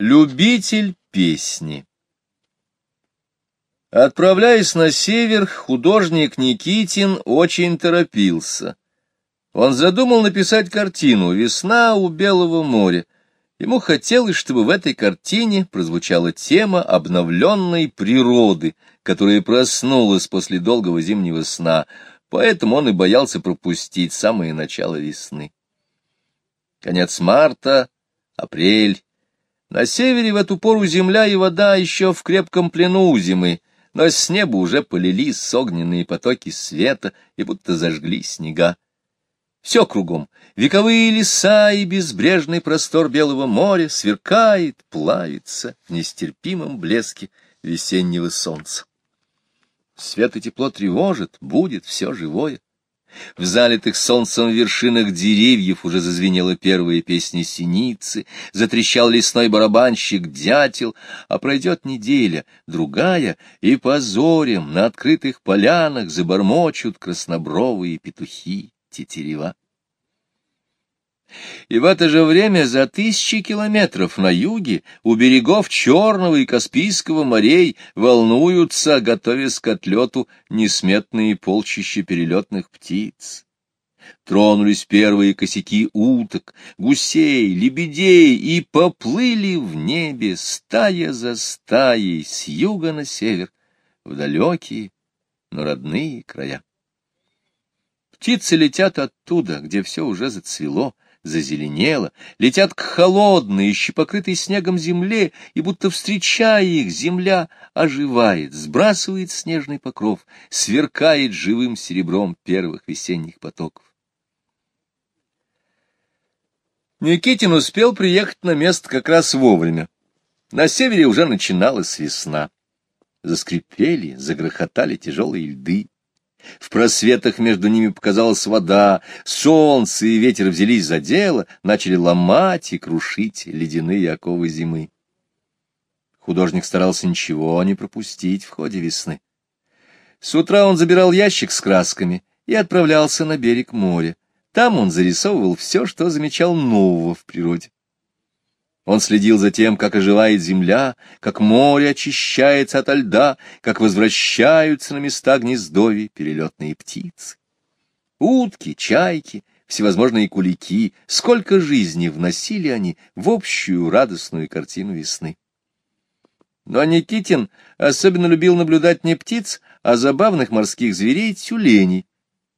Любитель песни Отправляясь на север, художник Никитин очень торопился. Он задумал написать картину «Весна у Белого моря». Ему хотелось, чтобы в этой картине прозвучала тема обновленной природы, которая проснулась после долгого зимнего сна, поэтому он и боялся пропустить самое начало весны. Конец марта, апрель. На севере в эту пору земля и вода еще в крепком плену зимы, но с неба уже полились огненные потоки света и будто зажгли снега. Все кругом, вековые леса и безбрежный простор Белого моря сверкает, плавится в нестерпимом блеске весеннего солнца. Свет и тепло тревожит, будет все живое. В залитых солнцем вершинах деревьев уже зазвенела первая песня синицы, затрещал лесной барабанщик дятел, а пройдет неделя, другая, и по зорям на открытых полянах забормочут краснобровые петухи тетерева. И в это же время за тысячи километров на юге у берегов Черного и Каспийского морей волнуются, готовясь к отлету, несметные полчища перелетных птиц. Тронулись первые косяки уток, гусей, лебедей, и поплыли в небе стая за стаей с юга на север, в далекие, но родные края. Птицы летят оттуда, где все уже зацвело, зазеленело, летят к холодной, еще покрытой снегом земле, и будто встречая их, земля оживает, сбрасывает снежный покров, сверкает живым серебром первых весенних потоков. Никитин успел приехать на место как раз вовремя. На севере уже начиналась весна. Заскрипели, загрохотали тяжелые льды. В просветах между ними показалась вода, солнце и ветер взялись за дело, начали ломать и крушить ледяные оковы зимы. Художник старался ничего не пропустить в ходе весны. С утра он забирал ящик с красками и отправлялся на берег моря. Там он зарисовывал все, что замечал нового в природе. Он следил за тем, как оживает земля, как море очищается ото льда, как возвращаются на места гнездовий перелетные птицы. Утки, чайки, всевозможные кулики, сколько жизни вносили они в общую радостную картину весны. Но Никитин особенно любил наблюдать не птиц, а забавных морских зверей тюленей.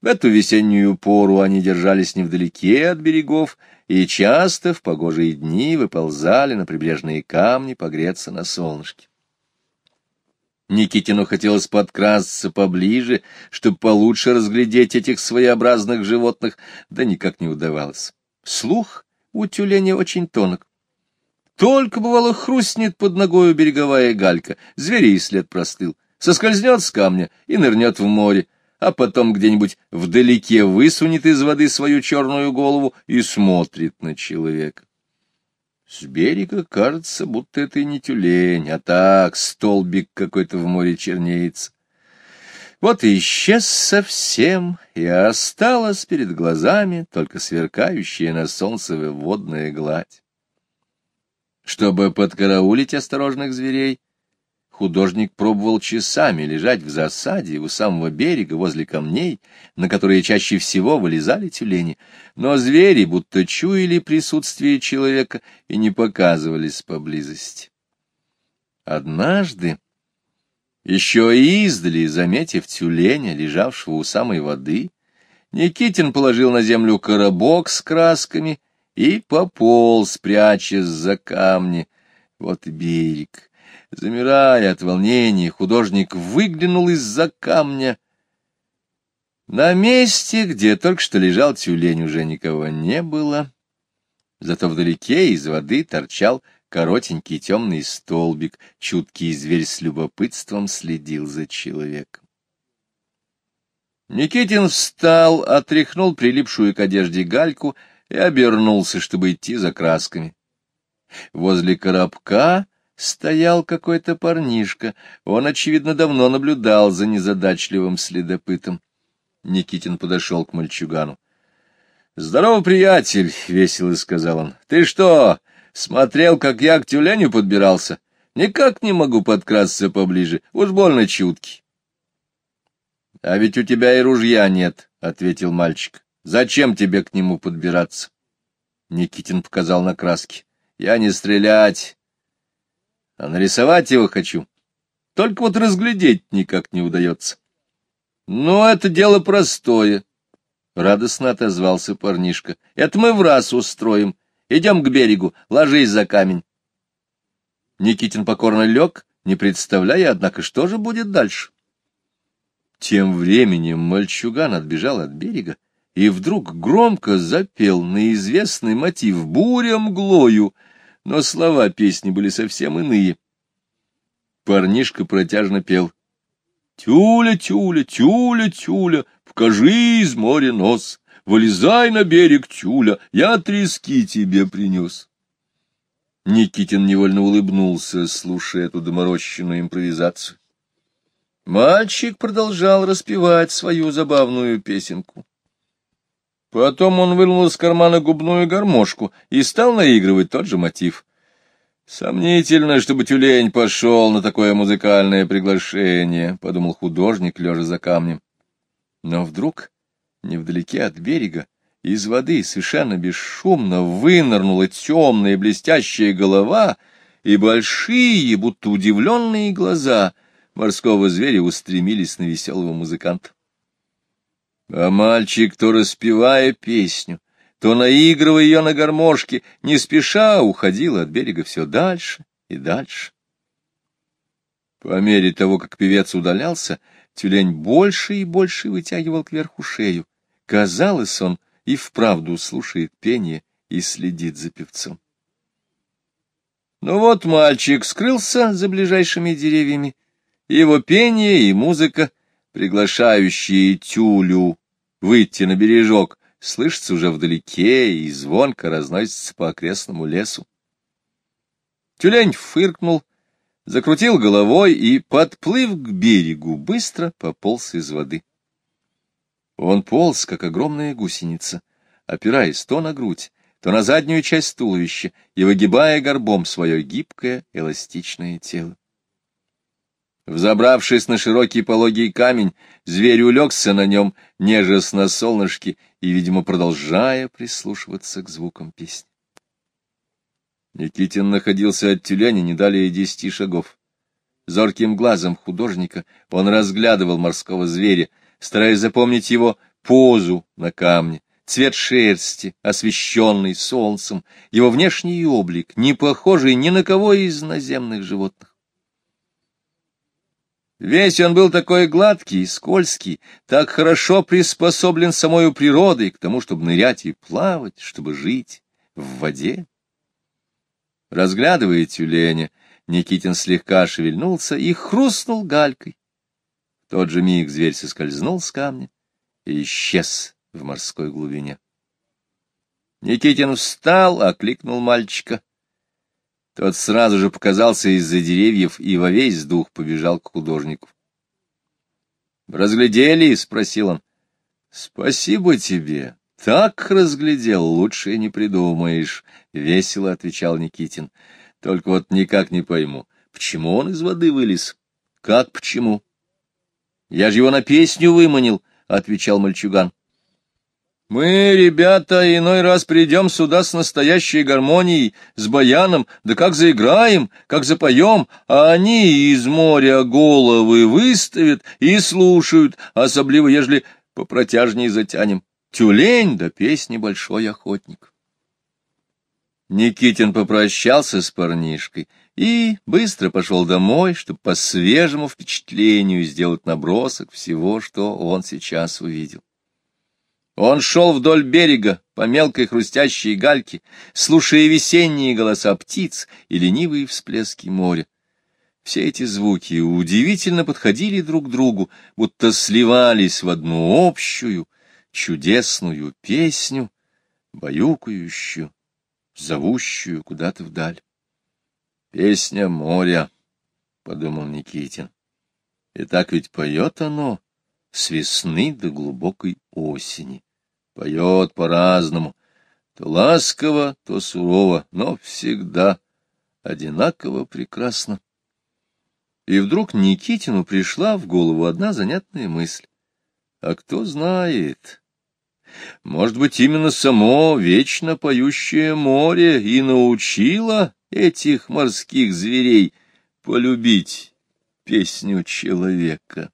В эту весеннюю пору они держались невдалеке от берегов и часто в погожие дни выползали на прибрежные камни погреться на солнышке. Никитину хотелось подкрасться поближе, чтобы получше разглядеть этих своеобразных животных, да никак не удавалось. Слух у тюленя очень тонок. Только, бывало, хрустнет под ногою береговая галька, зверей след простыл, соскользнет с камня и нырнет в море, а потом где-нибудь вдалеке высунет из воды свою черную голову и смотрит на человека. С берега кажется, будто это и не тюлень, а так столбик какой-то в море чернеется. Вот и исчез совсем, и осталась перед глазами только сверкающая на солнце водная гладь. Чтобы подкараулить осторожных зверей, Художник пробовал часами лежать в засаде у самого берега возле камней, на которые чаще всего вылезали тюлени, но звери будто чуяли присутствие человека и не показывались поблизости. Однажды, еще издали, заметив тюленя, лежавшего у самой воды, Никитин положил на землю коробок с красками и пополз, прячась за камни. Вот берег. Замирая от волнения, художник выглянул из-за камня. На месте, где только что лежал тюлень, уже никого не было. Зато вдалеке из воды торчал коротенький темный столбик, чуткий зверь с любопытством следил за человеком. Никитин встал, отряхнул прилипшую к одежде гальку и обернулся, чтобы идти за красками. Возле коробка стоял какой-то парнишка. Он, очевидно, давно наблюдал за незадачливым следопытом. Никитин подошел к мальчугану. — Здорово, приятель! — весело сказал он. — Ты что, Смотрел, как я к тюленю подбирался. Никак не могу подкрасться поближе, уж больно чуткий. — А ведь у тебя и ружья нет, — ответил мальчик. — Зачем тебе к нему подбираться? Никитин показал на краске. — Я не стрелять, а нарисовать его хочу. Только вот разглядеть никак не удается. — Ну, это дело простое, — радостно отозвался парнишка. — Это мы в раз устроим. Идем к берегу, ложись за камень. Никитин покорно лег, не представляя, однако, что же будет дальше. Тем временем мальчуган отбежал от берега и вдруг громко запел на известный мотив «Буря мглою», но слова песни были совсем иные. Парнишка протяжно пел «Тюля, тюля, тюля, тюля, покажи из моря нос, вылезай на берег, тюля, я трески тебе принес». Никитин невольно улыбнулся, слушая эту доморощенную импровизацию. Мальчик продолжал распевать свою забавную песенку. Потом он вынул из кармана губную гармошку и стал наигрывать тот же мотив. «Сомнительно, чтобы тюлень пошел на такое музыкальное приглашение», — подумал художник, лежа за камнем. Но вдруг, невдалеке от берега, из воды совершенно бесшумно вынырнула темная блестящая голова и большие, будто удивленные глаза — морского зверя устремились на веселого музыканта. А мальчик, то распевая песню, то наигрывая ее на гармошке, не спеша уходил от берега все дальше и дальше. По мере того, как певец удалялся, тюлень больше и больше вытягивал кверху шею. Казалось, он и вправду слушает пение и следит за певцом. Ну вот мальчик скрылся за ближайшими деревьями, его пение и музыка, приглашающие тюлю выйти на бережок, слышится уже вдалеке и звонко разносится по окрестному лесу. Тюлень фыркнул, закрутил головой и, подплыв к берегу, быстро пополз из воды. Он полз, как огромная гусеница, опираясь то на грудь, то на заднюю часть туловища и выгибая горбом свое гибкое эластичное тело. Взобравшись на широкий пологий камень, зверь улегся на нем, нежесть на солнышке и, видимо, продолжая прислушиваться к звукам песни. Никитин находился от тюленя не далее десяти шагов. Зорким глазом художника он разглядывал морского зверя, стараясь запомнить его позу на камне, цвет шерсти, освещенный солнцем, его внешний облик, не похожий ни на кого из наземных животных. Весь он был такой гладкий, скользкий, так хорошо приспособлен самою природой к тому, чтобы нырять и плавать, чтобы жить в воде. Разглядывая тюленя, Никитин слегка шевельнулся и хрустнул галькой. В тот же миг зверь соскользнул с камня и исчез в морской глубине. Никитин встал, окликнул мальчика. Тот сразу же показался из-за деревьев и во весь дух побежал к художнику. «Разглядели?» — спросил он. «Спасибо тебе. Так разглядел, лучше не придумаешь», — весело отвечал Никитин. «Только вот никак не пойму, почему он из воды вылез? Как почему?» «Я же его на песню выманил», — отвечал мальчуган. Мы, ребята, иной раз придем сюда с настоящей гармонией, с баяном, да как заиграем, как запоем, а они из моря головы выставят и слушают, особливо, ежели попротяжнее затянем. Тюлень да песни большой охотник. Никитин попрощался с парнишкой и быстро пошел домой, чтобы по свежему впечатлению сделать набросок всего, что он сейчас увидел. Он шел вдоль берега по мелкой хрустящей гальке, слушая весенние голоса птиц и ленивые всплески моря. Все эти звуки удивительно подходили друг к другу, будто сливались в одну общую, чудесную песню, баюкающую, зовущую куда-то вдаль. «Песня моря», — подумал Никитин. «И так ведь поет оно с весны до глубокой осени» поет по-разному. То ласково, то сурово, но всегда одинаково прекрасно. И вдруг Никитину пришла в голову одна занятная мысль. А кто знает, может быть, именно само вечно поющее море и научило этих морских зверей полюбить песню человека.